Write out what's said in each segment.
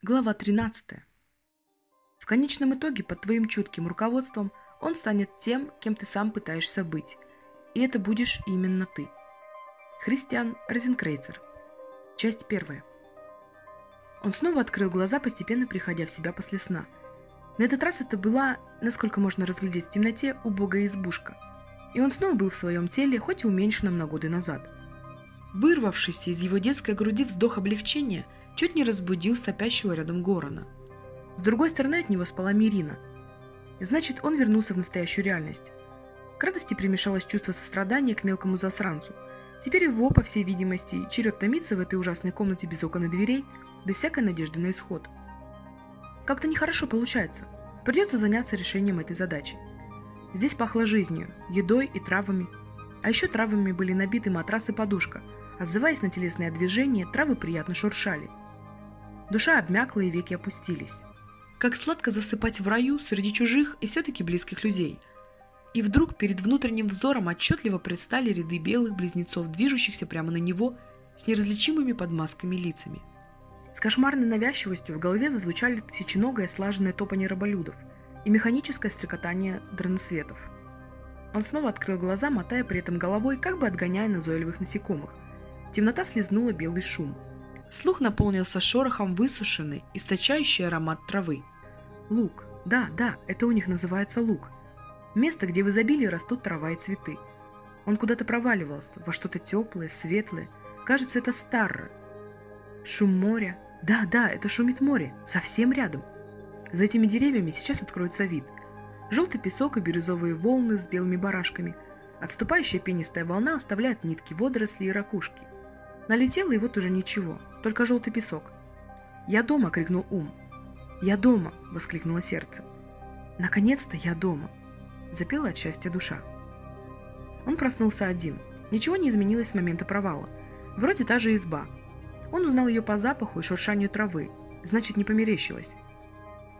Глава 13. В конечном итоге, под твоим чутким руководством, он станет тем, кем ты сам пытаешься быть. И это будешь именно ты. Христиан Розенкрейцер. Часть первая. Он снова открыл глаза, постепенно приходя в себя после сна. На этот раз это была, насколько можно разглядеть в темноте, убогая избушка. И он снова был в своем теле, хоть и уменьшенном на годы назад. Вырвавшийся из его детской груди вздох облегчения чуть не разбудил сопящего рядом Горона. С другой стороны от него спала Мирина. Значит, он вернулся в настоящую реальность. К радости примешалось чувство сострадания к мелкому засранцу. Теперь его, по всей видимости, черед томиться в этой ужасной комнате без окон и дверей, без всякой надежды на исход. Как-то нехорошо получается. Придется заняться решением этой задачи. Здесь пахло жизнью, едой и травами. А еще травами были набиты матрас и подушка – Отзываясь на телесное движение, травы приятно шуршали. Душа обмякла и веки опустились. Как сладко засыпать в раю среди чужих и все-таки близких людей. И вдруг перед внутренним взором отчетливо предстали ряды белых близнецов, движущихся прямо на него с неразличимыми под масками лицами. С кошмарной навязчивостью в голове зазвучали тысяченогое слаженное топание раболюдов и механическое стрекотание дроноцветов. Он снова открыл глаза, мотая при этом головой, как бы отгоняя назойливых насекомых – Темнота слезнула белый шум. Слух наполнился шорохом высушенный, источающий аромат травы. Лук. Да, да, это у них называется лук. Место, где в изобилии растут трава и цветы. Он куда-то проваливался, во что-то теплое, светлое. Кажется, это Старра. Шум моря. Да, да, это шумит море. Совсем рядом. За этими деревьями сейчас откроется вид. Желтый песок и бирюзовые волны с белыми барашками. Отступающая пенистая волна оставляет нитки водорослей и ракушки – Налетело и вот уже ничего, только желтый песок. «Я дома!» — крикнул ум. «Я дома!» — воскликнуло сердце. «Наконец-то я дома!» — запела от счастья душа. Он проснулся один. Ничего не изменилось с момента провала. Вроде та же изба. Он узнал ее по запаху и шуршанию травы. Значит, не померещилось.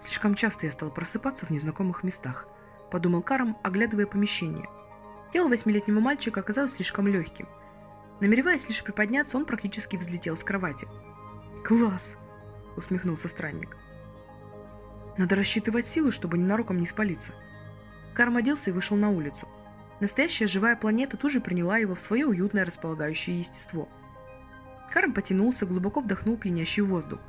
Слишком часто я стал просыпаться в незнакомых местах, подумал Каром, оглядывая помещение. Тело восьмилетнего мальчика оказалось слишком легким. Намереваясь лишь приподняться, он практически взлетел с кровати. «Класс!» — усмехнулся странник. «Надо рассчитывать силы, чтобы ненароком не спалиться». Карм оделся и вышел на улицу. Настоящая живая планета тут же приняла его в свое уютное располагающее естество. Карм потянулся, глубоко вдохнул пьянящий воздух.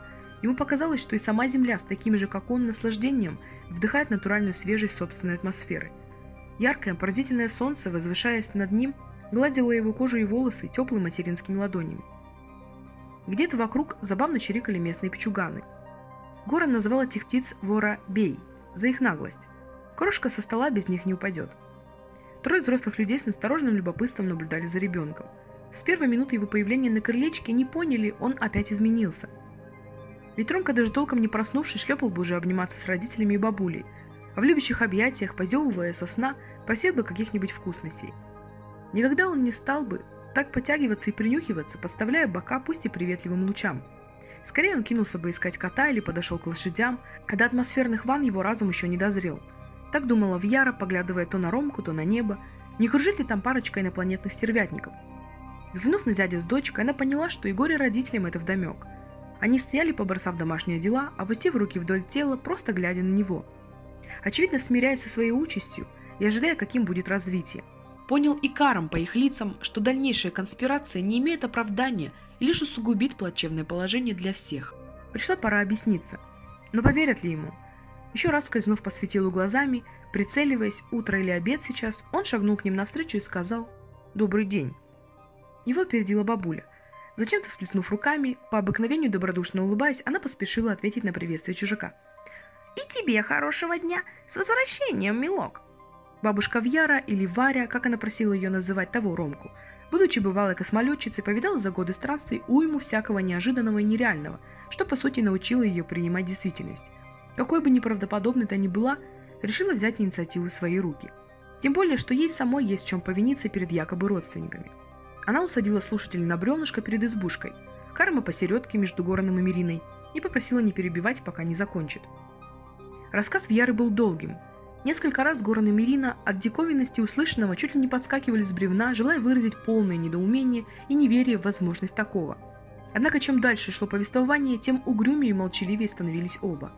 Ему показалось, что и сама Земля с таким же, как он, наслаждением вдыхает натуральную свежесть собственной атмосферы. Яркое, поразительное солнце, возвышаясь над ним, гладила его кожу и волосы теплыми материнскими ладонями. Где-то вокруг забавно чирикали местные пчуганы. Горан называл этих птиц вора «бей» за их наглость. Крошка со стола без них не упадет. Трое взрослых людей с настороженным любопытством наблюдали за ребенком. С первой минуты его появления на крылечке не поняли, он опять изменился. Ведь Ромка, даже толком не проснувшись, шлепал бы уже обниматься с родителями и бабулей, а в любящих объятиях, позевывая со сна, просил бы каких-нибудь вкусностей – Никогда он не стал бы так потягиваться и принюхиваться, подставляя бока пусть и приветливым лучам. Скорее он кинулся бы искать кота или подошел к лошадям, а до атмосферных ванн его разум еще не дозрел. Так думала Вьяра, поглядывая то на Ромку, то на небо, не кружит ли там парочка инопланетных стервятников. Взглянув на дядю с дочкой, она поняла, что и горе родителям это вдомек. Они стояли, побросав домашние дела, опустив руки вдоль тела, просто глядя на него. Очевидно, смиряясь со своей участью и ожидая, каким будет развитие. Понял и Каром по их лицам, что дальнейшая конспирация не имеет оправдания и лишь усугубит плачевное положение для всех. Пришла пора объясниться. Но поверят ли ему? Еще раз скользнув по светилу глазами, прицеливаясь, утро или обед сейчас, он шагнул к ним навстречу и сказал «Добрый день». Его опередила бабуля. Зачем-то всплеснув руками, по обыкновению добродушно улыбаясь, она поспешила ответить на приветствие чужака. «И тебе хорошего дня! С возвращением, милок!» Бабушка Вьяра или Варя, как она просила ее называть того Ромку, будучи бывалой космолетчицей, повидала за годы странствий уйму всякого неожиданного и нереального, что по сути научило ее принимать действительность. Какой бы неправдоподобной та ни была, решила взять инициативу в свои руки. Тем более, что ей самой есть в чем повиниться перед якобы родственниками. Она усадила слушателей на бревнышко перед избушкой, Карма посередке между Гороном и Мириной, и попросила не перебивать, пока не закончит. Рассказ Вьяры был долгим, Несколько раз Горан и Мирина от диковинности услышанного чуть ли не подскакивали с бревна, желая выразить полное недоумение и неверие в возможность такого. Однако чем дальше шло повествование, тем угрюмее и молчаливее становились оба.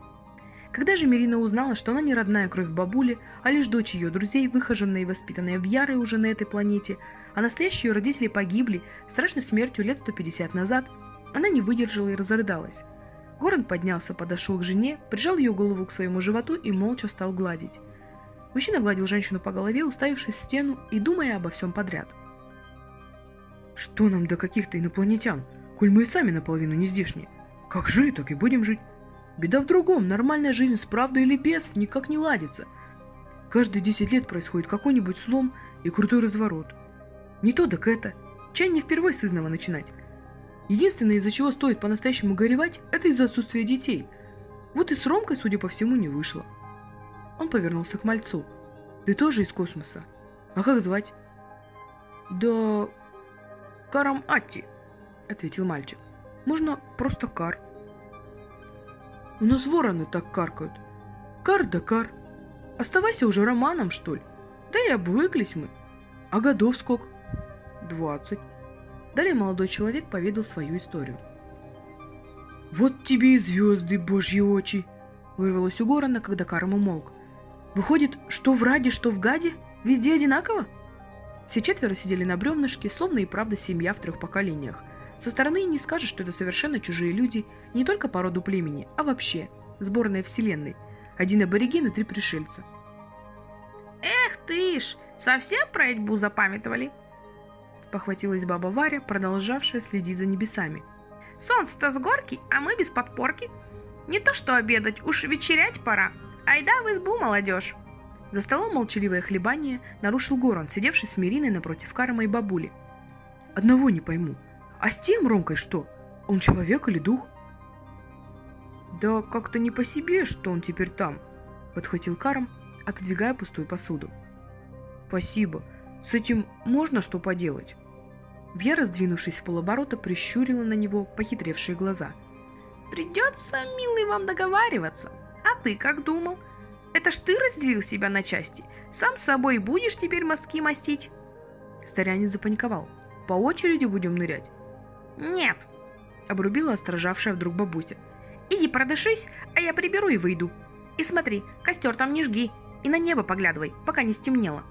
Когда же Мирина узнала, что она не родная кровь бабули, а лишь дочь ее друзей, выхоженная и воспитанная в Ярой уже на этой планете, а настоящие ее родители погибли страшной смертью лет 150 назад, она не выдержала и разрыдалась. Горан поднялся, подошел к жене, прижал ее голову к своему животу и молча стал гладить. Мужчина гладил женщину по голове, уставившись в стену и думая обо всем подряд. «Что нам до каких-то инопланетян, коль мы и сами наполовину не здешние? Как жили, так и будем жить. Беда в другом, нормальная жизнь с правдой или без никак не ладится. Каждые 10 лет происходит какой-нибудь слом и крутой разворот. Не то так это. Чай не впервой с изного начинать. Единственное, из-за чего стоит по-настоящему горевать, это из-за отсутствия детей. Вот и с Ромкой, судя по всему, не вышло. Он повернулся к мальцу. Ты тоже из космоса? А как звать? Да... Карам Атти, ответил мальчик. Можно просто Кар. У нас вороны так каркают. Кар да кар. Оставайся уже романом, что ли. Да и обвыклись мы. А годов сколько? Двадцать. Далее молодой человек поведал свою историю. «Вот тебе и звезды, божьи очи!» Вырвалось у Горана, когда Карм умолк. «Выходит, что в Раде, что в Гаде? Везде одинаково?» Все четверо сидели на бревнышке, словно и правда семья в трех поколениях. Со стороны не скажешь, что это совершенно чужие люди, не только по роду племени, а вообще, сборная вселенной. Один абориген и три пришельца. «Эх ты ж, совсем про Эдьбу запамятовали?» спохватилась баба Варя, продолжавшая следить за небесами. «Солнце-то с горки, а мы без подпорки. Не то что обедать, уж вечерять пора. Айда в избу, молодежь!» За столом молчаливое хлебание нарушил Горон, сидевший с Мириной напротив Карма и бабули. «Одного не пойму. А с тем Ромкой что? Он человек или дух?» «Да как-то не по себе, что он теперь там», — подхватил Карм, отодвигая пустую посуду. «Спасибо. С этим можно что поделать?» Вера, сдвинувшись в полоборота, прищурила на него похитревшие глаза. «Придется, милый, вам договариваться. А ты как думал? Это ж ты разделил себя на части. Сам с собой будешь теперь мостки мастить?» Старянин запаниковал. «По очереди будем нырять?» «Нет», — обрубила осторожавшая вдруг бабуся. «Иди продышись, а я приберу и выйду. И смотри, костер там не жги, и на небо поглядывай, пока не стемнело.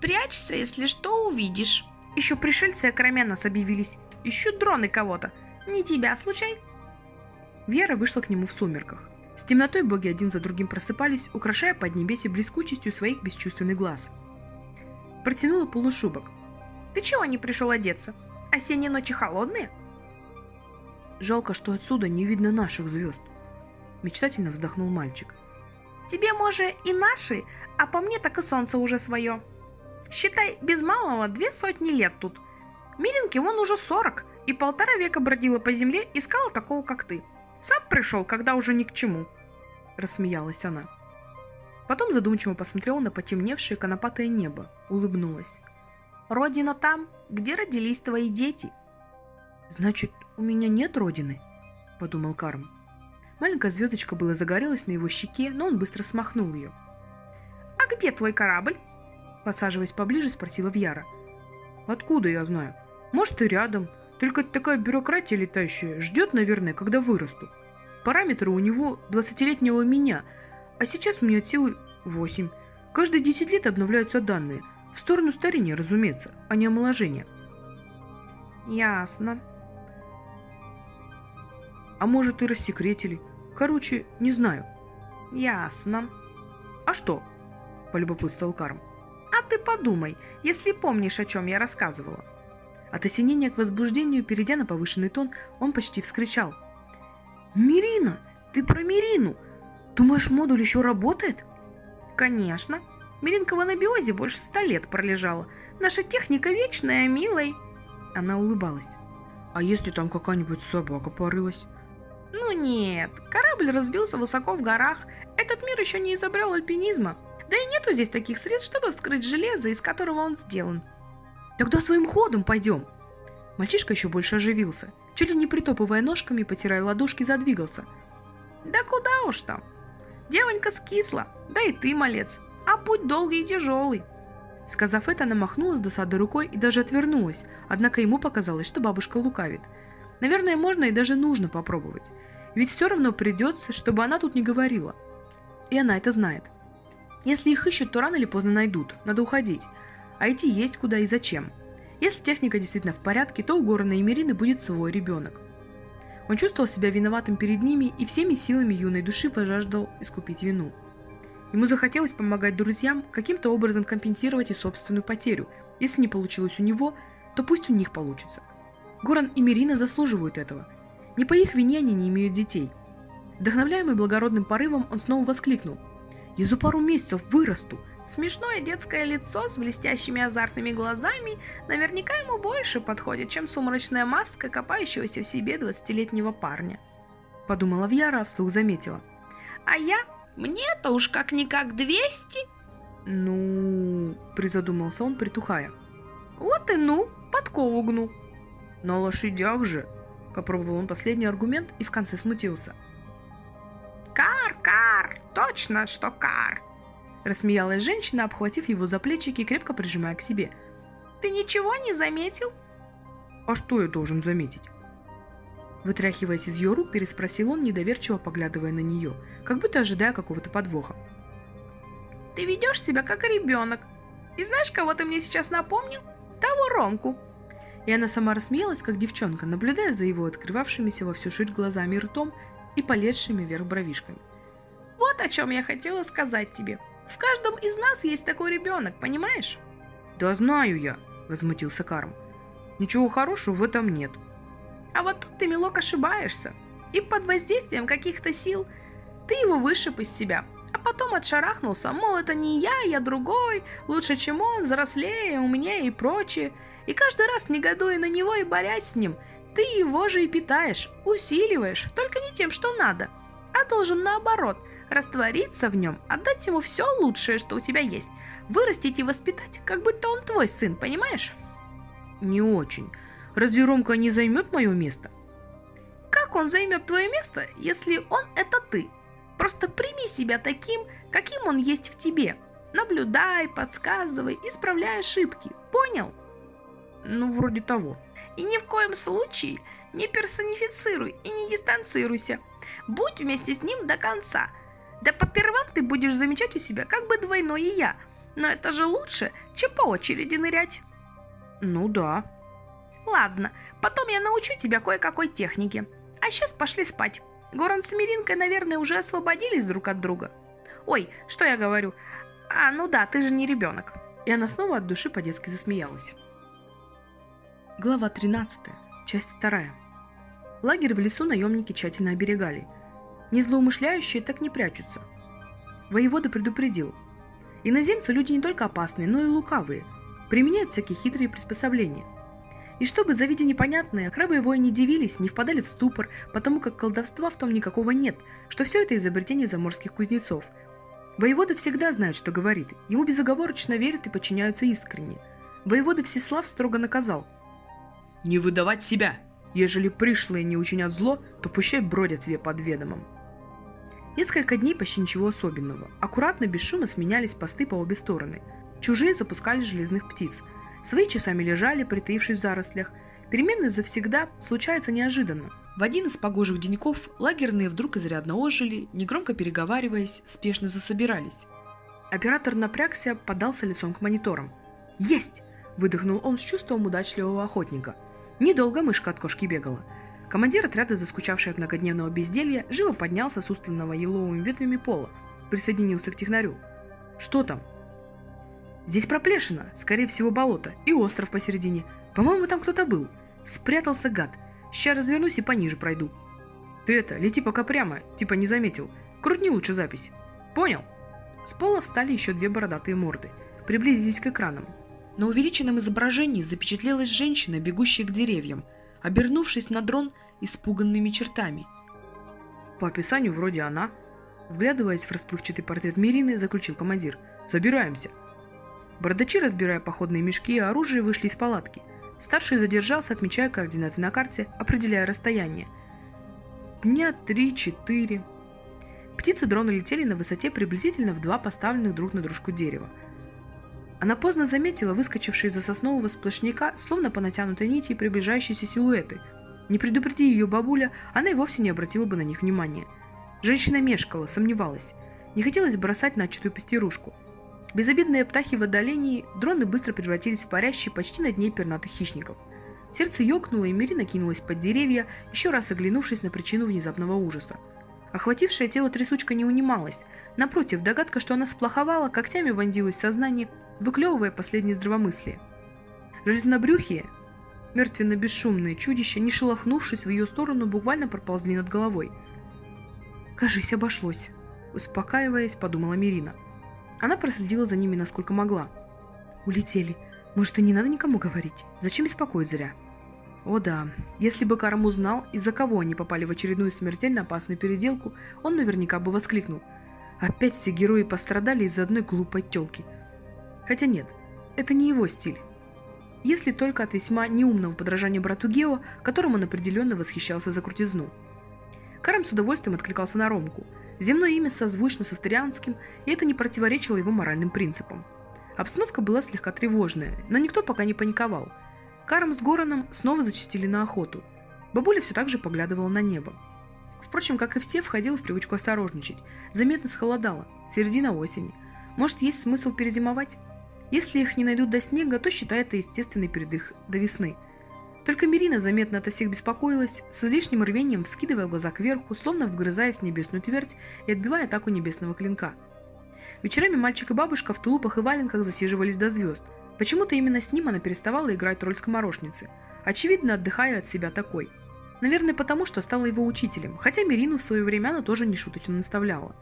Прячься, если что увидишь». Еще пришельцы окромя нас объявились. Ищут дроны кого-то. Не тебя, случай?» Вера вышла к нему в сумерках. С темнотой боги один за другим просыпались, украшая поднебесье блескучестью своих бесчувственных глаз. Протянула полушубок. «Ты чего не пришел одеться? Осенние ночи холодные?» «Жалко, что отсюда не видно наших звезд», — мечтательно вздохнул мальчик. «Тебе, может, и наши, а по мне так и солнце уже свое», Считай, без малого две сотни лет тут. Миринке вон уже сорок, и полтора века бродила по земле, искала такого, как ты. Сам пришел, когда уже ни к чему. Рассмеялась она. Потом задумчиво посмотрела на потемневшее конопатое небо, улыбнулась. Родина там, где родились твои дети. Значит, у меня нет родины, подумал Карм. Маленькая звездочка была загорелась на его щеке, но он быстро смахнул ее. А где твой корабль? Подсаживаясь поближе, спросила Вьяра. «Откуда я знаю? Может, и рядом. Только такая бюрократия летающая ждет, наверное, когда вырасту. Параметры у него двадцатилетнего меня, а сейчас мне от силы восемь. Каждые десять лет обновляются данные. В сторону старения, разумеется, а не омоложения». «Ясно», а может и рассекретили. Короче, не знаю. Ясно. А что? Полюбопытствовал Карм. А ты подумай, если помнишь, о чем я рассказывала. От осенения к возбуждению, перейдя на повышенный тон, он почти вскричал. «Мирина! Ты про Мирину! Думаешь, модуль еще работает?» «Конечно. Миринка в анабиозе больше ста лет пролежала. Наша техника вечная, милой!» Она улыбалась. «А если там какая-нибудь собака порылась?» «Ну нет, корабль разбился высоко в горах. Этот мир еще не изобрел альпинизма. Да и нету здесь таких средств, чтобы вскрыть железо, из которого он сделан. Тогда своим ходом пойдем. Мальчишка еще больше оживился. Чуть ли не притопывая ножками, потирая ладошки, задвигался. Да куда уж там. Девонька скисла, да и ты, малец. А путь долгий и тяжелый. Сказав это, она махнула с досадой рукой и даже отвернулась, однако ему показалось, что бабушка лукавит. Наверное, можно и даже нужно попробовать. Ведь все равно придется, чтобы она тут не говорила. И она это знает. Если их ищут, то рано или поздно найдут. Надо уходить. А идти есть куда и зачем. Если техника действительно в порядке, то у Горана и Мирины будет свой ребенок. Он чувствовал себя виноватым перед ними и всеми силами юной души пожаждал искупить вину. Ему захотелось помогать друзьям, каким-то образом компенсировать и собственную потерю. Если не получилось у него, то пусть у них получится. Горан и Мирина заслуживают этого. Не по их вине они не имеют детей. Вдохновляемый благородным порывом, он снова воскликнул. «Я за пару месяцев вырасту!» Смешное детское лицо с блестящими азартными глазами наверняка ему больше подходит, чем сумрачная маска копающегося в себе двадцатилетнего парня. Подумала Вьяра, а вслух заметила. А я? Мне-то уж как-никак 200. Ну, призадумался он, притухая. Вот и ну, подкову гну. На лошадях же. Попробовал он последний аргумент и в конце смутился. Кар, кар, точно, что кар. Рассмеялась женщина, обхватив его за плечики и крепко прижимая к себе. «Ты ничего не заметил?» «А что я должен заметить?» Вытряхиваясь из ее рук, переспросил он, недоверчиво поглядывая на нее, как будто ожидая какого-то подвоха. «Ты ведешь себя как ребенок. И знаешь, кого ты мне сейчас напомнил? Того Ромку!» И она сама рассмеялась, как девчонка, наблюдая за его открывавшимися во всю ширь глазами и ртом и полезшими вверх бровишками. «Вот о чем я хотела сказать тебе. В каждом из нас есть такой ребенок, понимаешь? Да знаю я, возмутился Карм. Ничего хорошего в этом нет. А вот тут ты, милок, ошибаешься. И под воздействием каких-то сил ты его вышиб из себя, а потом отшарахнулся, мол, это не я, я другой, лучше, чем он, взрослее, умнее и прочее. И каждый раз негодуя на него и борясь с ним, ты его же и питаешь, усиливаешь, только не тем, что надо, а должен наоборот – раствориться в нем, отдать ему все лучшее, что у тебя есть, вырастить и воспитать, как будто он твой сын, понимаешь? Не очень. Разве Ромка не займет мое место? Как он займет твое место, если он это ты? Просто прими себя таким, каким он есть в тебе. Наблюдай, подсказывай, исправляй ошибки. Понял? Ну, вроде того. И ни в коем случае не персонифицируй и не дистанцируйся. Будь вместе с ним до конца – да попервам ты будешь замечать у себя как бы двойное я. Но это же лучше, чем по очереди нырять. Ну да. Ладно, потом я научу тебя кое-какой технике. А сейчас пошли спать. Горан с Миринкой, наверное, уже освободились друг от друга. Ой, что я говорю? А, ну да, ты же не ребенок. И она снова от души по-детски засмеялась. Глава 13. Часть 2. Лагерь в лесу наемники тщательно оберегали – Незлоумышляющие так не прячутся. Воевода предупредил. Иноземцы люди не только опасные, но и лукавые. Применяют всякие хитрые приспособления. И чтобы, завидя непонятное, крабы его и не дивились, не впадали в ступор, потому как колдовства в том никакого нет, что все это изобретение заморских кузнецов. Воевода всегда знает, что говорит, ему безоговорочно верят и подчиняются искренне. Воевода Всеслав строго наказал. «Не выдавать себя! Ежели пришлые не учинят зло, то пущай бродят себе под ведомом». Несколько дней почти ничего особенного. Аккуратно, без шума сменялись посты по обе стороны. Чужие запускали железных птиц. Свои часами лежали, притаившись в зарослях. Перемены завсегда случаются неожиданно. В один из погожих деньков лагерные вдруг изрядно ожили, негромко переговариваясь, спешно засобирались. Оператор напрягся, подался лицом к мониторам. «Есть!» – выдохнул он с чувством удачливого охотника. Недолго мышка от кошки бегала – Командир отряда, заскучавший от многодневного безделья, живо поднялся с устланного еловыми ветвями пола, присоединился к технарю. «Что там?» «Здесь проплешина, скорее всего болото, и остров посередине. По-моему, там кто-то был. Спрятался гад. Сейчас развернусь и пониже пройду». «Ты это, лети пока прямо, типа не заметил. Крутни лучше запись. Понял?» С пола встали еще две бородатые морды. Приблизились к экранам. На увеличенном изображении запечатлелась женщина, бегущая к деревьям – обернувшись на дрон испуганными чертами. По описанию вроде она. Вглядываясь в расплывчатый портрет Мирины, заключил командир. «Собираемся!» Бородачи, разбирая походные мешки и оружие, вышли из палатки. Старший задержался, отмечая координаты на карте, определяя расстояние. Дня три-четыре. Птицы дрона летели на высоте приблизительно в два поставленных друг на дружку дерева – она поздно заметила выскочившие из-за соснового сплошняка, словно по натянутой нити, приближающиеся силуэты. Не предупреди ее бабуля, она и вовсе не обратила бы на них внимания. Женщина мешкала, сомневалась. Не хотелось бросать начатую пастерушку. Безобидные птахи в отдалении, дроны быстро превратились в парящие почти над ней пернатых хищников. Сердце ёкнуло, и Мирина кинулась под деревья, еще раз оглянувшись на причину внезапного ужаса. Охватившее тело трясучка не унималась. Напротив, догадка, что она сплоховала, когтями вонзилась в сознание, выклевывая последнее здравомыслие. Железнобрюхие, мертвенно-бесшумные чудища, не шелохнувшись в ее сторону, буквально проползли над головой. «Кажись, обошлось», — успокаиваясь, подумала Мирина. Она проследила за ними насколько могла. «Улетели. Может, и не надо никому говорить? Зачем беспокоить зря?» О да, если бы Карм узнал, из-за кого они попали в очередную смертельно опасную переделку, он наверняка бы воскликнул. Опять все герои пострадали из-за одной глупой тёлки. Хотя нет, это не его стиль. Если только от весьма неумного подражания брату Гео, которым он определенно восхищался за крутизну. Карм с удовольствием откликался на Ромку. Земное имя созвучно с астрианским, и это не противоречило его моральным принципам. Обстановка была слегка тревожная, но никто пока не паниковал – Карм с Гораном снова зачастили на охоту. Бабуля все так же поглядывала на небо. Впрочем, как и все, входила в привычку осторожничать. Заметно схолодало. Середина осени. Может, есть смысл перезимовать? Если их не найдут до снега, то считай это естественный передых до весны. Только Мирина заметно от всех беспокоилась, с излишним рвением вскидывая глаза кверху, словно вгрызаясь в небесную твердь и отбивая атаку небесного клинка. Вечерами мальчик и бабушка в тулупах и валенках засиживались до звезд – Почему-то именно с ним она переставала играть роль скоморошницы, очевидно отдыхая от себя такой. Наверное, потому что стала его учителем, хотя Мирину в свое время она тоже нешуточно наставляла.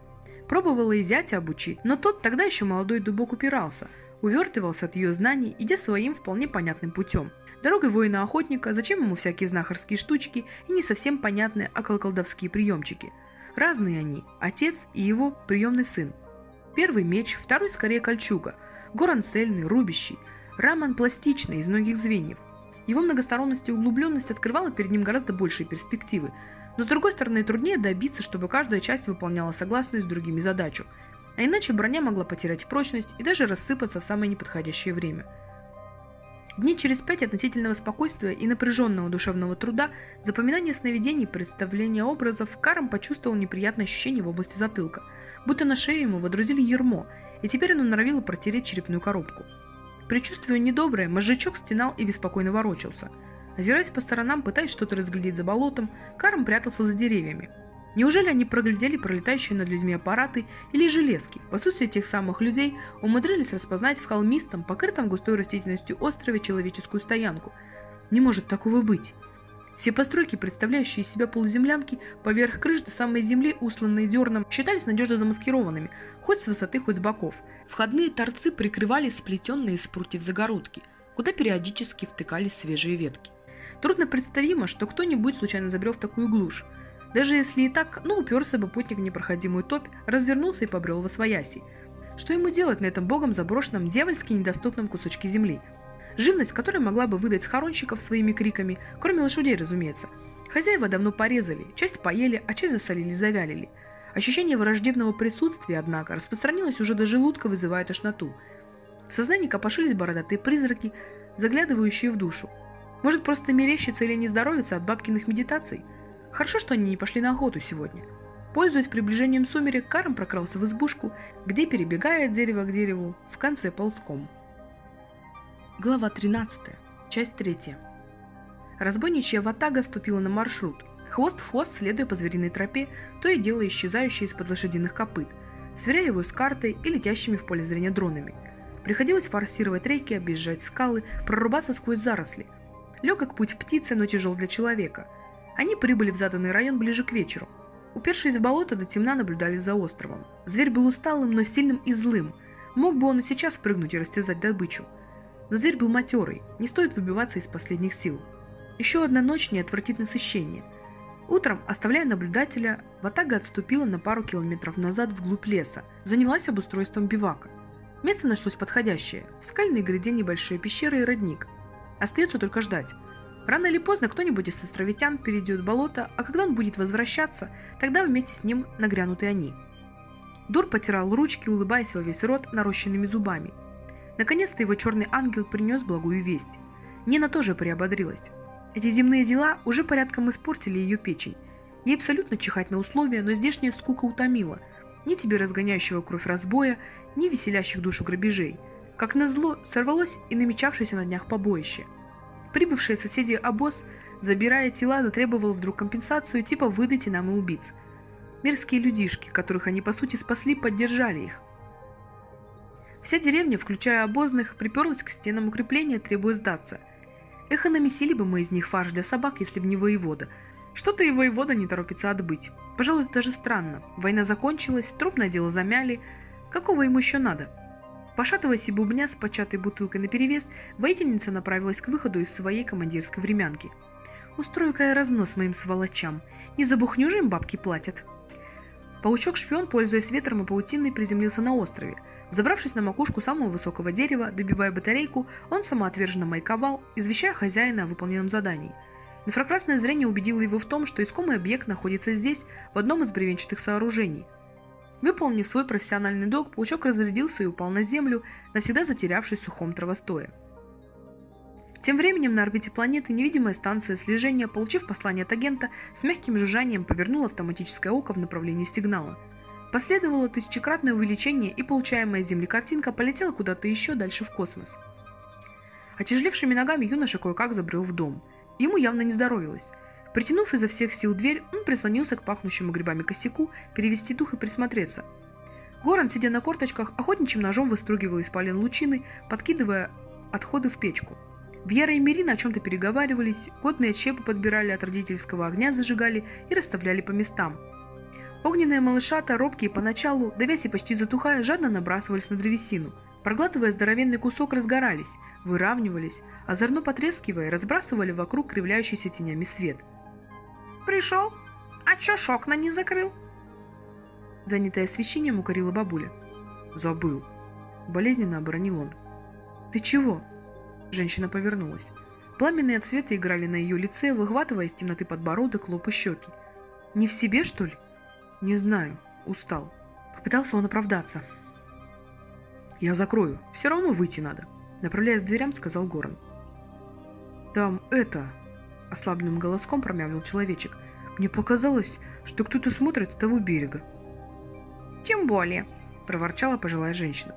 Пробовала и зятя обучить, но тот тогда еще молодой дубок упирался, увертывался от ее знаний, идя своим вполне понятным путем. Дорогой воина-охотника, зачем ему всякие знахарские штучки и не совсем понятные околоколдовские приемчики. Разные они, отец и его приемный сын. Первый меч, второй скорее кольчуга – Горан цельный, рубящий, Раман пластичный, из многих звеньев. Его многосторонность и углубленность открывала перед ним гораздо большие перспективы, но с другой стороны труднее добиться, чтобы каждая часть выполняла согласную с другими задачу, а иначе броня могла потерять прочность и даже рассыпаться в самое неподходящее время. Дни через пять относительного спокойствия и напряженного душевного труда, запоминания сновидений, представления образов, Карм почувствовал неприятное ощущение в области затылка, будто на шею ему водрузили ермо – и теперь он норовил протереть черепную коробку. Причувствуя недоброе, мозжечок стенал и беспокойно ворочался. Озираясь по сторонам, пытаясь что-то разглядеть за болотом, Карм прятался за деревьями. Неужели они проглядели пролетающие над людьми аппараты или железки? По сути, тех самых людей умудрились распознать в холмистом, покрытом густой растительностью острове человеческую стоянку. Не может такого быть. Все постройки, представляющие из себя полуземлянки, поверх крыш до самой земли, усланные дерном, считались надежно замаскированными, хоть с высоты, хоть с боков. Входные торцы прикрывали сплетенные из прутьев загородки, куда периодически втыкались свежие ветки. Трудно представимо, что кто-нибудь случайно забрел в такую глушь. Даже если и так, ну уперся бы путник в непроходимую топь, развернулся и побрел во свояси. Что ему делать на этом богом заброшенном, дьявольски недоступном кусочке земли – Живность, которая могла бы выдать схоронщиков своими криками, кроме лошадей, разумеется. Хозяева давно порезали, часть поели, а часть засолили завялили. Ощущение враждебного присутствия, однако, распространилось уже до желудка, вызывая тошноту. В сознании копошились бородатые призраки, заглядывающие в душу. Может, просто мерещится или не здоровится от бабкиных медитаций? Хорошо, что они не пошли на охоту сегодня. Пользуясь приближением сумерек, Карм прокрался в избушку, где, перебегая от дерева к дереву, в конце ползком. Глава 13. Часть 3. Разбойничья ватага ступила на маршрут. Хвост в хвост, следуя по звериной тропе, то и дело но. Зверь был матерый, не стоит выбиваться из последних сил. Еще одна ночь не отвратит насыщение. Утром, оставляя наблюдателя, Ватага отступила на пару километров назад вглубь леса, занялась обустройством бивака. Место нашлось подходящее. В скальной гряде небольшая пещера и родник. Остается только ждать. Рано или поздно кто-нибудь из островитян перейдет болото, а когда он будет возвращаться, тогда вместе с ним нагрянут и они. Дур потирал ручки, улыбаясь во весь рот нарощенными зубами. Наконец-то его черный ангел принес благую весть. Нина тоже приободрилась. Эти земные дела уже порядком испортили ее печень. Ей абсолютно чихать на условия, но здешняя скука утомила. Ни тебе разгоняющего кровь разбоя, ни веселящих душу грабежей. Как назло, сорвалось и намечавшееся на днях побоище. Прибывшие соседи обоз, забирая тела, затребовал вдруг компенсацию типа «выдайте нам и убийц». Мерзкие людишки, которых они по сути спасли, поддержали их. Вся деревня, включая обозных, приперлась к стенам укрепления, требуя сдаться. Эхо намесили бы мы из них фарш для собак, если бы не воевода. Что-то и воевода не торопится отбыть. Пожалуй, это даже странно. Война закончилась, трупное дело замяли. Какого ему еще надо? Пошатываясь и бубня с початой бутылкой наперевес, воительница направилась к выходу из своей командирской времянки. «Устрою-ка я разнос моим сволочам. Не забухню же им бабки платят». Паучок-шпион, пользуясь ветром и паутиной, приземлился на острове. Забравшись на макушку самого высокого дерева, добивая батарейку, он самоотверженно маяковал, извещая хозяина о выполненном задании. Инфракрасное зрение убедило его в том, что искомый объект находится здесь, в одном из бревенчатых сооружений. Выполнив свой профессиональный долг, паучок разрядился и упал на землю, навсегда затерявшись в сухом травостое. Тем временем на орбите планеты невидимая станция слежения, получив послание от агента, с мягким жужжанием повернула автоматическое око в направлении сигнала. Последовало тысячекратное увеличение, и получаемая с Земли картинка полетела куда-то еще дальше в космос. Отяжелевшими ногами юноша кое-как забрел в дом. Ему явно не здоровилось. Притянув изо всех сил дверь, он прислонился к пахнущему грибами косяку, перевести дух и присмотреться. Горан, сидя на корточках, охотничьим ножом выстругивал из полен лучины, подкидывая отходы в печку – Вьера и Мирина о чем-то переговаривались, годные щепы подбирали от родительского огня, зажигали и расставляли по местам. Огненные малышата, робкие поначалу, давясь и почти затухая, жадно набрасывались на древесину. Проглатывая здоровенный кусок, разгорались, выравнивались, озорно потрескивая, разбрасывали вокруг кривляющийся тенями свет. «Пришел? А чё ж окна не закрыл?» Занятая освещением укорила бабуля. «Забыл», — болезненно оборонил он. «Ты чего?» Женщина повернулась. Пламенные отсветы играли на ее лице, выхватывая из темноты подбородок, лоб и щеки. «Не в себе, что ли?» «Не знаю. Устал». Попытался он оправдаться. «Я закрою. Все равно выйти надо», — направляясь к дверям, сказал Горан. «Там это...» — ослабленным голоском промямлил человечек. «Мне показалось, что кто-то смотрит от того берега». «Тем более», — проворчала пожилая женщина.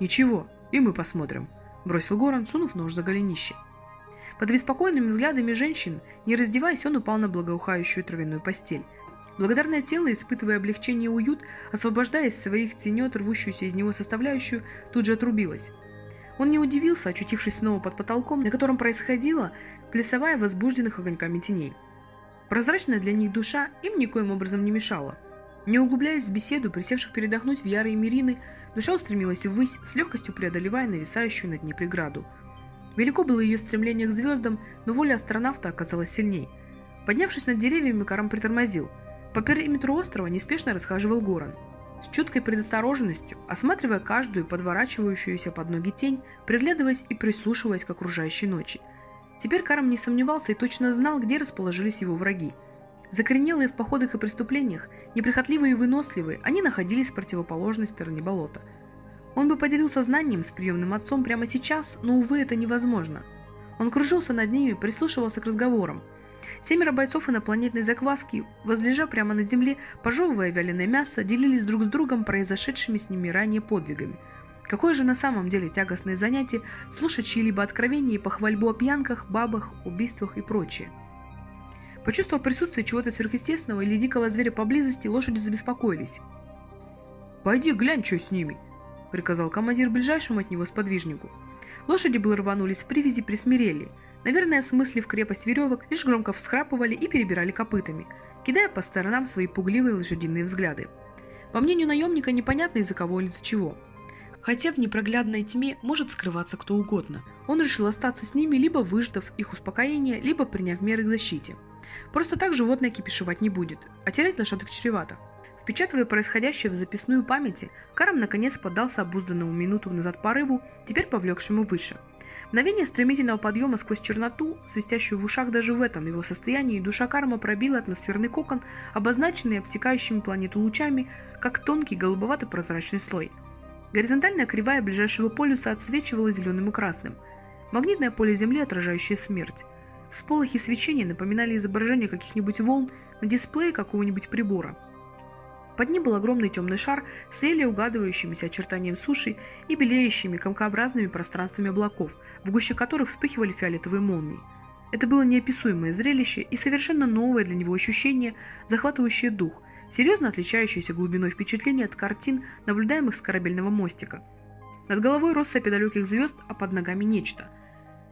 «Ничего, и мы посмотрим», бросил Горан, сунув нож за голенище. Под беспокойными взглядами женщин, не раздеваясь, он упал на благоухающую травяную постель. Благодарное тело, испытывая облегчение и уют, освобождаясь своих тенет, рвущуюся из него составляющую, тут же отрубилось. Он не удивился, очутившись снова под потолком, на котором происходила плясовая возбужденных огоньками теней. Прозрачная для них душа им никоим образом не мешала. Не углубляясь в беседу, присевших передохнуть в ярые Мирины, Душа устремилась ввысь, с легкостью преодолевая нависающую над ней преграду. Велико было ее стремление к звездам, но воля астронавта оказалась сильней. Поднявшись над деревьями, Карам притормозил. По периметру острова неспешно расхаживал Горан. С чуткой предосторожностью, осматривая каждую подворачивающуюся под ноги тень, приглядываясь и прислушиваясь к окружающей ночи. Теперь Карам не сомневался и точно знал, где расположились его враги. Закоренелые в походах и преступлениях, неприхотливые и выносливые, они находились в противоположной стороне болота. Он бы поделился знанием с приемным отцом прямо сейчас, но, увы, это невозможно. Он кружился над ними, прислушивался к разговорам. Семеро бойцов инопланетной закваски, возлежа прямо на земле, пожевывая вяленое мясо, делились друг с другом произошедшими с ними ранее подвигами. Какое же на самом деле тягостное занятие слушать чьи-либо откровения и похвальбу о пьянках, бабах, убийствах и прочее. Почувствовав присутствие чего-то сверхъестественного или дикого зверя поблизости, лошади забеспокоились. «Пойди глянь, что с ними!» – приказал командир ближайшему от него сподвижнику. Лошади было рванулись в привязи, присмирели. Наверное, смыслив крепость веревок, лишь громко всхрапывали и перебирали копытами, кидая по сторонам свои пугливые лошадиные взгляды. По мнению наемника, непонятно из-за кого или из-за чего. Хотя в непроглядной тьме может скрываться кто угодно. Он решил остаться с ними, либо выждав их успокоение, либо приняв меры к защите – Просто так животное кипишевать не будет, а терять лошадок чревато. Впечатывая происходящее в записную памяти, Карам наконец поддался обузданному минуту назад порыву, теперь повлекшему выше. Мгновение стремительного подъема сквозь черноту, свистящую в ушах даже в этом его состоянии, душа Карма пробила атмосферный кокон, обозначенный обтекающими планету лучами, как тонкий голубовато-прозрачный слой. Горизонтальная кривая ближайшего полюса отсвечивала зеленым и красным. Магнитное поле Земли, отражающее смерть. Сполохи свечения напоминали изображение каких-нибудь волн на дисплее какого-нибудь прибора. Под ним был огромный темный шар с еле угадывающимися очертанием суши и белеющими комкообразными пространствами облаков, в гуще которых вспыхивали фиолетовые молнии. Это было неописуемое зрелище и совершенно новое для него ощущение, захватывающее дух, серьезно отличающееся глубиной впечатления от картин, наблюдаемых с корабельного мостика. Над головой россыпи далеких звезд, а под ногами нечто.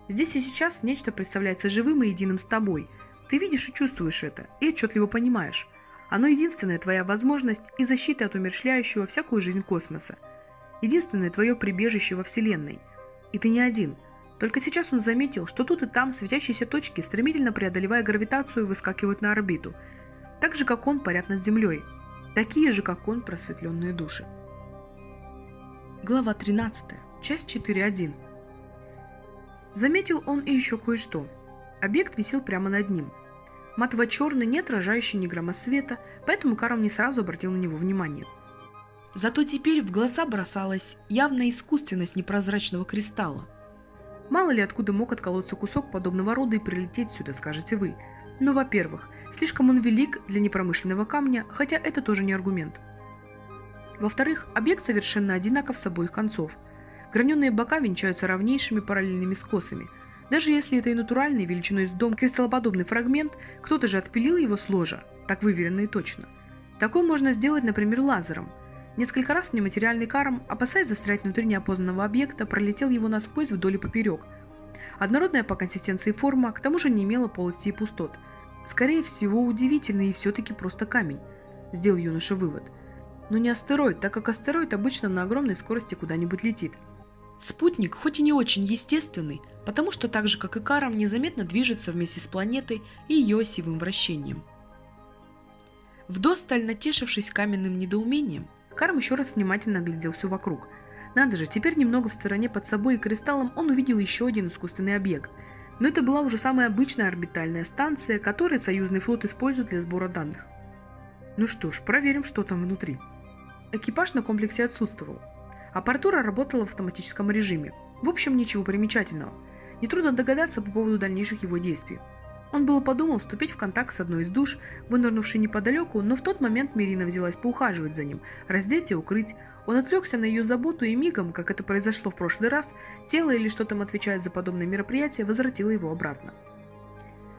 Здесь и сейчас нечто представляется живым и единым с тобой. Ты видишь и чувствуешь это, и отчетливо понимаешь. Оно единственная твоя возможность и защита от умершляющего всякую жизнь космоса. Единственное твое прибежище во Вселенной. И ты не один. Только сейчас он заметил, что тут и там светящиеся точки, стремительно преодолевая гравитацию, выскакивают на орбиту. Так же, как он, парят над Землей. Такие же, как он, просветленные души. Глава 13. Часть 4.1. Заметил он и еще кое-что. Объект висел прямо над ним – матово-черный, не отражающий ни грамма света, поэтому Карл не сразу обратил на него внимание. Зато теперь в глаза бросалась явная искусственность непрозрачного кристалла. Мало ли откуда мог отколоться кусок подобного рода и прилететь сюда, скажете вы. Но, во-первых, слишком он велик для непромышленного камня, хотя это тоже не аргумент. Во-вторых, объект совершенно одинаков с обоих концов. Граненые бока венчаются равнейшими параллельными скосами – даже если это и натуральный величиной с дом кристаллоподобный фрагмент, кто-то же отпилил его с ложа, так выверенно и точно. Такое можно сделать, например, лазером. Несколько раз нематериальный карм, опасаясь застрять внутри неопознанного объекта, пролетел его насквозь вдоль и поперек. Однородная по консистенции форма, к тому же не имела полости и пустот. Скорее всего, удивительный и все-таки просто камень, сделал юноша вывод. Но не астероид, так как астероид обычно на огромной скорости куда-нибудь летит. Спутник, хоть и не очень естественный, потому что так же, как и Каром, незаметно движется вместе с планетой и ее осевым вращением. Вдосталь натешившись каменным недоумением, Карм еще раз внимательно оглядел все вокруг. Надо же, теперь немного в стороне под собой и кристаллом он увидел еще один искусственный объект. Но это была уже самая обычная орбитальная станция, которую союзный флот использует для сбора данных. Ну что ж, проверим, что там внутри. Экипаж на комплексе отсутствовал. Аппаратура работала в автоматическом режиме. В общем, ничего примечательного. Нетрудно догадаться по поводу дальнейших его действий. Он было подумал вступить в контакт с одной из душ, вынырнувшей неподалеку, но в тот момент Мирина взялась поухаживать за ним, раздеть и укрыть. Он отвлекся на ее заботу и мигом, как это произошло в прошлый раз, тело или что там отвечает за подобное мероприятие, возвратило его обратно.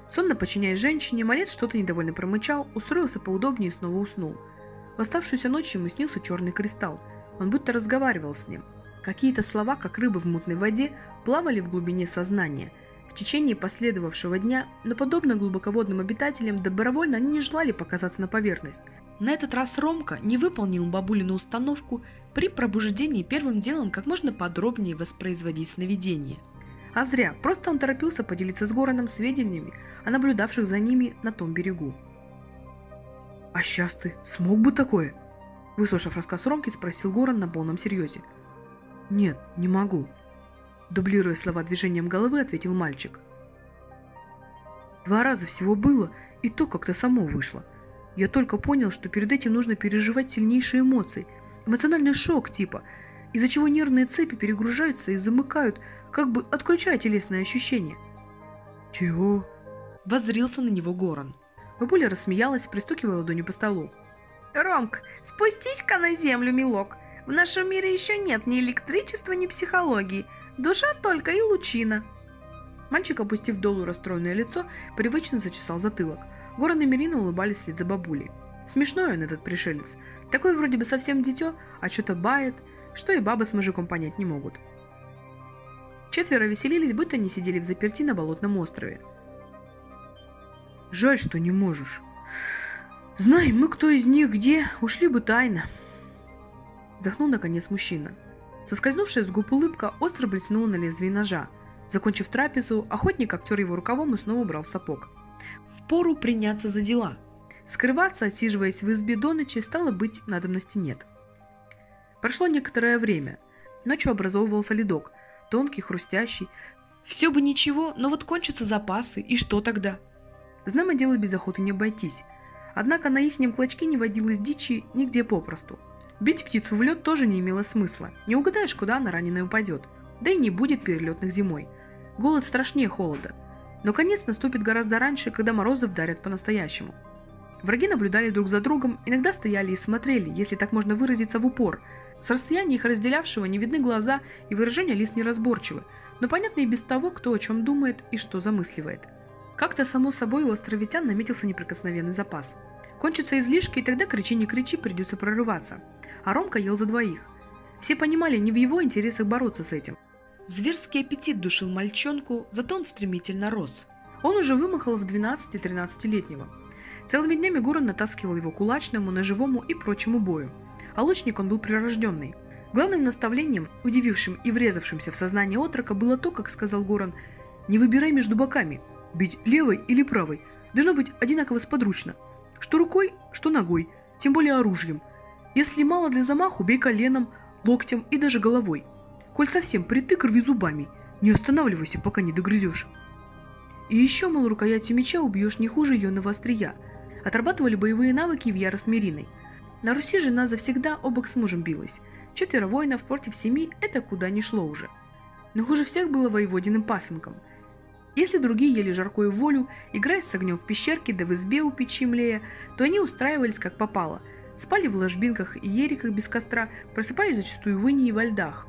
Сонно подчиняясь женщине, малец что-то недовольно промычал, устроился поудобнее и снова уснул. В оставшуюся ночь ему снился черный кристалл, он будто разговаривал с ним. Какие-то слова, как рыбы в мутной воде, плавали в глубине сознания. В течение последовавшего дня, но подобно глубоководным обитателям, добровольно они не желали показаться на поверхность. На этот раз Ромка не выполнил бабулину установку при пробуждении первым делом как можно подробнее воспроизводить сновидение. А зря, просто он торопился поделиться с Гороном сведениями о наблюдавших за ними на том берегу. «А сейчас ты смог бы такое?» Выслушав рассказ Ромки, спросил Горан на полном серьезе. «Нет, не могу», – дублируя слова движением головы, ответил мальчик. «Два раза всего было, и то как-то само вышло. Я только понял, что перед этим нужно переживать сильнейшие эмоции, эмоциональный шок типа, из-за чего нервные цепи перегружаются и замыкают, как бы отключая телесные ощущения». «Чего?» – воззрился на него Горан. Бабуля рассмеялась, пристукивая ладонью по столу. Ромк, спустись-ка на землю, милок. В нашем мире еще нет ни электричества, ни психологии. Душа только и лучина. Мальчик, опустив долу расстроенное лицо, привычно зачесал затылок. Горан и Мирина улыбались вслед за бабулей. Смешной он, этот пришелец. Такой вроде бы совсем дитё, а что-то бает, что и бабы с мужиком понять не могут. Четверо веселились, будто не сидели в заперти на болотном острове. «Жаль, что не можешь», Знай, мы кто из них где, ушли бы тайно. Вздохнул наконец мужчина. Соскользнувшая с губ улыбка остро блеснула на лезвии ножа. Закончив трапезу, охотник обтер его рукавом и снова убрал сапог. Впору приняться за дела. Скрываться, отсиживаясь в избе до ночи, стало быть, надобности нет. Прошло некоторое время. Ночью образовывался ледок, тонкий, хрустящий. Все бы ничего, но вот кончатся запасы, и что тогда? Знамо дело без охоты не обойтись. Однако на ихнем клочке не водилось дичи нигде попросту. Бить птицу в лед тоже не имело смысла. Не угадаешь, куда она раненая упадет. Да и не будет перелетных зимой. Голод страшнее холода. Но конец наступит гораздо раньше, когда морозы вдарят по-настоящему. Враги наблюдали друг за другом, иногда стояли и смотрели, если так можно выразиться, в упор. С расстояния их разделявшего не видны глаза и выражения лиц неразборчивы, но понятно и без того, кто о чем думает и что замысливает. Как-то само собой у островитян наметился неприкосновенный запас. Кончатся излишки, и тогда кричи не кричи, придется прорываться. А Ромка ел за двоих. Все понимали, не в его интересах бороться с этим. Зверский аппетит душил мальчонку, зато он стремительно рос. Он уже вымахал в 12-13-летнего. Целыми днями Гуран натаскивал его кулачному, ножевому и прочему бою. А лучник он был прирожденный. Главным наставлением, удивившим и врезавшимся в сознание отрока, было то, как сказал Горан, «Не выбирай между боками, бить левой или правой, должно быть одинаково сподручно, что рукой, что ногой, тем более оружием. Если мало для замаху, бей коленом, локтем и даже головой. Коль совсем притык, рви зубами, не останавливайся, пока не догрызешь». И еще, мол, рукоятью меча убьешь не хуже юного острия – Отрабатывали боевые навыки в ярость Мириной. На Руси жена завсегда обок с мужем билась. Четверо воинов против семи – это куда ни шло уже. Но хуже всех было воеводиным пасынком. Если другие ели жаркую волю, играя с огнем в пещерке да в избе у печи млея, то они устраивались как попало. Спали в ложбинках и ериках без костра, просыпаясь зачастую в инии и во льдах.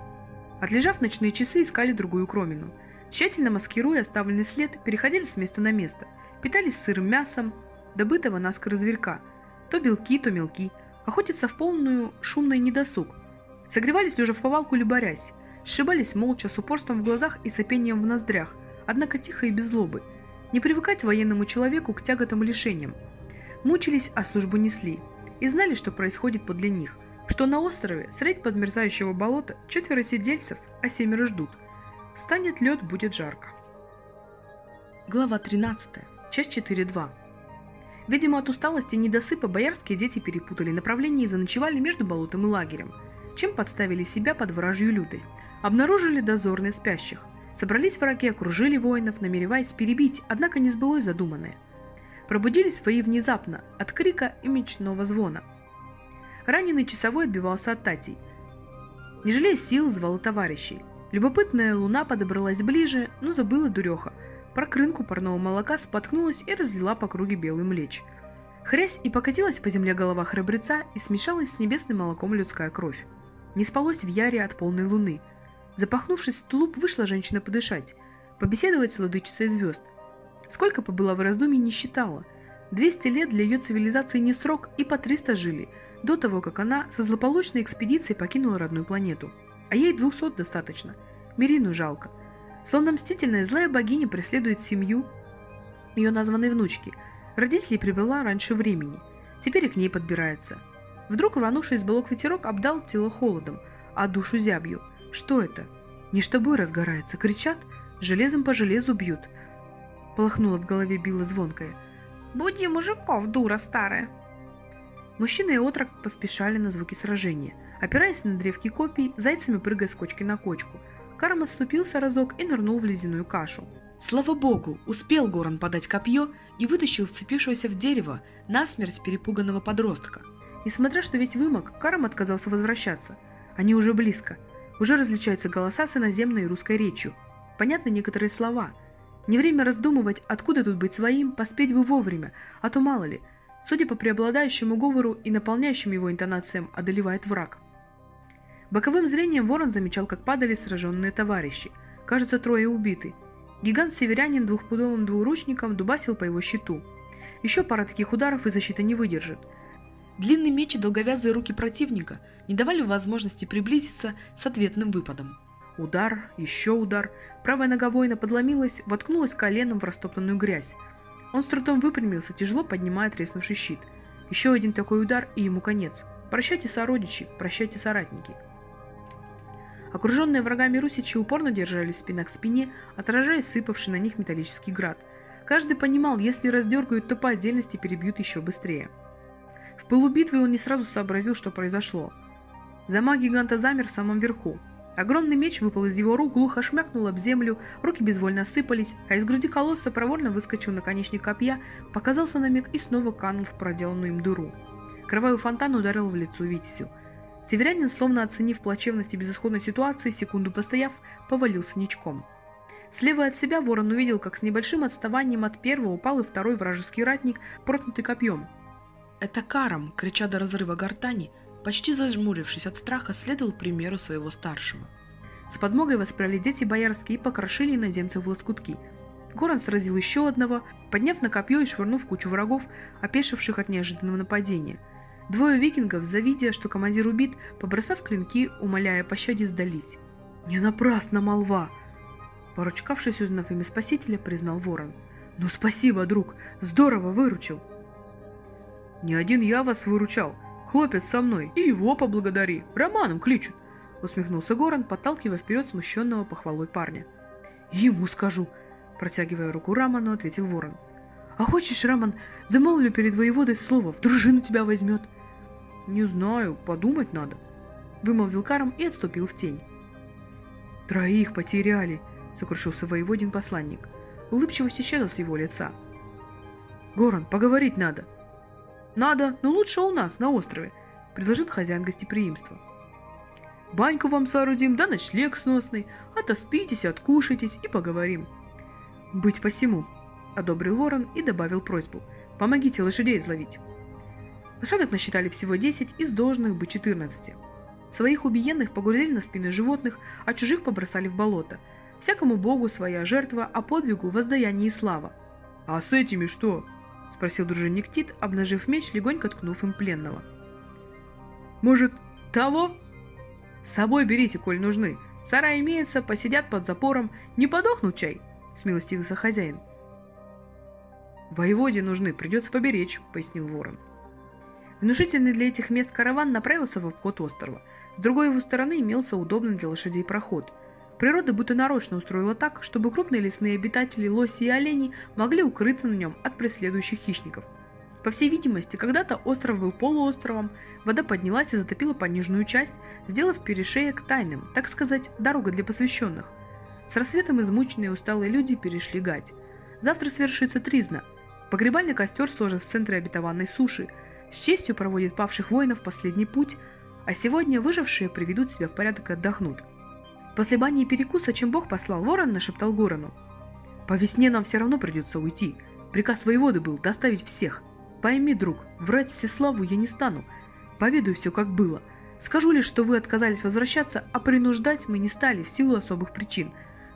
Отлежав ночные часы, искали другую кромину. Тщательно маскируя оставленный след, переходили с места на место, питались сырым мясом, добытого наскоро зверька. То белки, то мелки. Охотятся в полную шумный недосуг. Согревались лежа в повалку или борясь. Сшибались молча, с упорством в глазах и сопением в ноздрях, однако тихо и без злобы. Не привыкать военному человеку к тяготам и лишениям. Мучились, а службу несли. И знали, что происходит подле них. Что на острове, средь подмерзающего болота, четверо сидельцев, а семеро ждут. Станет лед, будет жарко. Глава 13. Часть 4.2. Видимо, от усталости и недосыпа боярские дети перепутали направление и заночевали между болотом и лагерем, чем подставили себя под вражью лютость. Обнаружили дозорные спящих. Собрались враги, окружили воинов, намереваясь перебить, однако не сбылось задуманное. Пробудились свои внезапно, от крика и мечного звона. Раненый часовой отбивался от татей. Не жалея сил, звал товарищей. Любопытная луна подобралась ближе, но забыла дуреха – про крынку парного молока споткнулась и разлила по круге белый млеч. Хрясь и покатилась по земле голова храбреца и смешалась с небесным молоком людская кровь. Не спалось в яре от полной луны. Запахнувшись в тулуп, вышла женщина подышать, побеседовать с владычицей звезд. Сколько побыла в раздумье, не считала. 200 лет для ее цивилизации не срок, и по 300 жили, до того, как она со злополучной экспедицией покинула родную планету. А ей 200 достаточно. Мирину жалко. Словно мстительная злая богиня преследует семью ее названной внучки. Родителей привела раньше времени. Теперь и к ней подбирается. Вдруг рванувший из балок ветерок обдал тело холодом, а душу зябью. Что это? Не тобой разгорается, кричат, железом по железу бьют. Полохнула в голове била звонкая. «Буди мужиков, дура старая!» Мужчина и отрок поспешали на звуки сражения, опираясь на древки копий, зайцами прыгая с кочки на кочку – Карм отступился разок и нырнул в ледяную кашу. Слава богу, успел Горан подать копье и вытащил вцепившегося в дерево насмерть перепуганного подростка. Несмотря что весь вымок, Карм отказался возвращаться. Они уже близко. Уже различаются голоса с иноземной и русской речью. Понятны некоторые слова. Не время раздумывать, откуда тут быть своим, поспеть бы вовремя, а то мало ли. Судя по преобладающему говору и наполняющим его интонациям, одолевает враг. Боковым зрением ворон замечал, как падали сраженные товарищи. Кажется, трое убиты. Гигант-северянин двухпудовым двуручником дубасил по его щиту. Еще пара таких ударов и защита не выдержит. Длинный меч и долговязые руки противника не давали возможности приблизиться с ответным выпадом. Удар, еще удар. Правая нога воина подломилась, воткнулась коленом в растоптанную грязь. Он с трудом выпрямился, тяжело поднимая треснувший щит. Еще один такой удар, и ему конец. Прощайте, сородичи, прощайте, соратники. Окруженные врагами русичи упорно держались спина к спине, отражая сыпавший на них металлический град. Каждый понимал, если раздергают, то по отдельности перебьют еще быстрее. В пылу битвы он не сразу сообразил, что произошло. Замах гиганта замер в самом верху. Огромный меч выпал из его рук, глухо шмякнул об землю, руки безвольно осыпались, а из груди колосса проворно выскочил наконечник копья, показался на миг и снова канул в проделанную им дыру. Кровавый фонтан ударил в лицо Витязю. Северянин, словно оценив плачевность и безысходной ситуации, секунду постояв, повалился ничком. Слева от себя ворон увидел, как с небольшим отставанием от первого упал и второй вражеский ратник, проткнутый копьем. Это Карам, крича до разрыва гортани, почти зажмурившись от страха, следовал примеру своего старшего. С подмогой воспряли дети боярские и покрошили иноземцев в лоскутки. Горан сразил еще одного, подняв на копье и швырнув кучу врагов, опешивших от неожиданного нападения. Двое викингов, завидя, что командир убит, побросав клинки, умоляя пощаде, сдались. «Не напрасно молва!» Поручкавшись, узнав имя спасителя, признал ворон. «Ну спасибо, друг! Здорово выручил!» «Не один я вас выручал. Хлопец со мной, и его поблагодари. Романом кличут!» Усмехнулся Горан, подталкивая вперед смущенного похвалой парня. «Ему скажу!» Протягивая руку Раману, ответил ворон. «А хочешь, Раман, замолвлю перед воеводой слово, в дружину тебя возьмет?» «Не знаю, подумать надо», — вымолвил Каром и отступил в тень. «Троих потеряли», — сокрушился воеводин посланник. Улыбчивость исчезла с его лица. «Горан, поговорить надо». «Надо, но лучше у нас, на острове», — предложил хозяин гостеприимства. «Баньку вам соорудим, да ночлег сносный, отоспитесь, откушайтесь и поговорим». «Быть посему», — одобрил ворон и добавил просьбу. «Помогите лошадей изловить». Лошадок насчитали всего 10, из должных бы 14. Своих убиенных погрузили на спины животных, а чужих побросали в болото. Всякому богу своя жертва, а подвигу воздаяние и слава. «А с этими что?» – спросил дружинник Тит, обнажив меч, легонько ткнув им пленного. «Может, того?» «С собой берите, коль нужны. Сарай имеется, посидят под запором. Не подохнут чай?» – смилостивился хозяин. «Воеводе нужны, придется поберечь», – пояснил ворон. Внушительный для этих мест караван направился в обход острова. С другой его стороны имелся удобный для лошадей проход. Природа будто нарочно устроила так, чтобы крупные лесные обитатели, лоси и олени могли укрыться на нем от преследующих хищников. По всей видимости, когда-то остров был полуостровом, вода поднялась и затопила пониженную часть, сделав перешеек тайным, так сказать, дорога для посвященных. С рассветом измученные и усталые люди перешли гать. Завтра свершится тризна. Погребальный костер сложен в центре обетованной суши – с честью проводит павших воинов последний путь, а сегодня выжившие приведут себя в порядок и отдохнут. После бани и перекуса, чем Бог послал ворон, нашептал Горону. «По весне нам все равно придется уйти. Приказ воеводы был доставить всех. Пойми, друг, врать всеславу я не стану. Поведаю все, как было. Скажу лишь, что вы отказались возвращаться, а принуждать мы не стали в силу особых причин.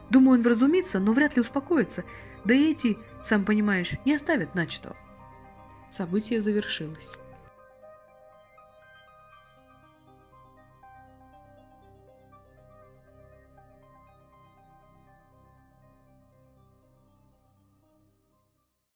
Думаю, он вразумится, но вряд ли успокоится. Да и эти, сам понимаешь, не оставят начатого. Событие завершилось.